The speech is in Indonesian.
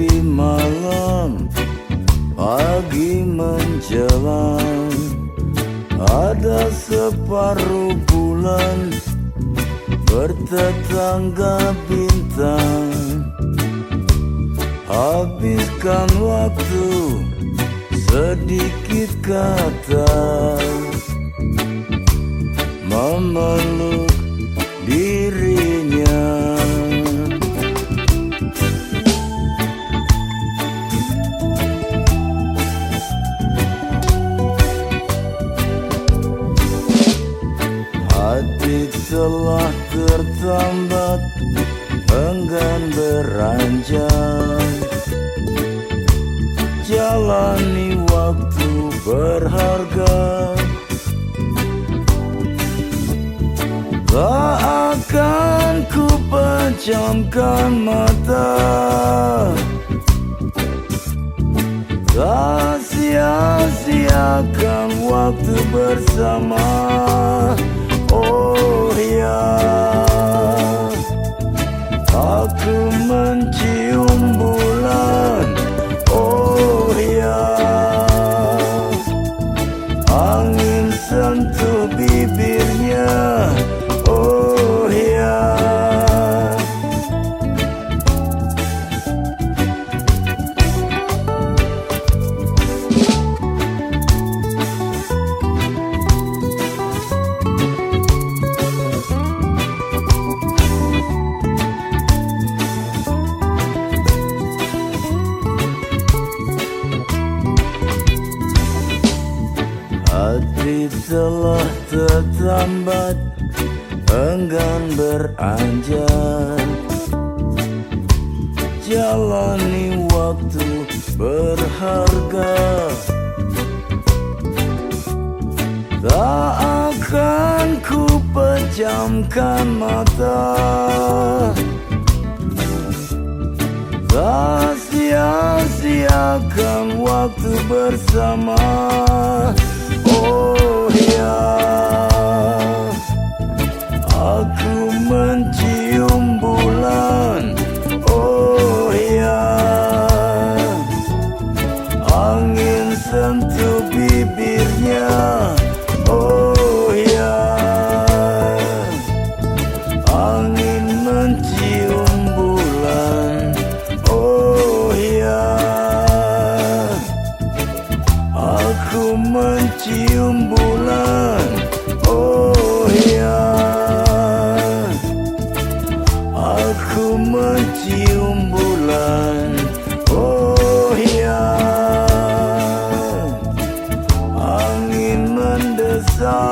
Tepi malam Pagi menjelang Ada separuh bulan Bertetangga bintang. Habiskan waktu Sedikit kata Memeluk Hati telah tertambat Enggan beranjak. Jalani waktu berharga. Tak akan ku pejamkan mata. Tak sia-siakan waktu bersama Hati telah tertambat Enggan beranjak. Jalani waktu berharga. Tak akan ku pejamkan mata. Tak sia-siakan waktu bersama mencium bulan. Oh ya. Aku mencium bulan. Oh ya. Angin mendesak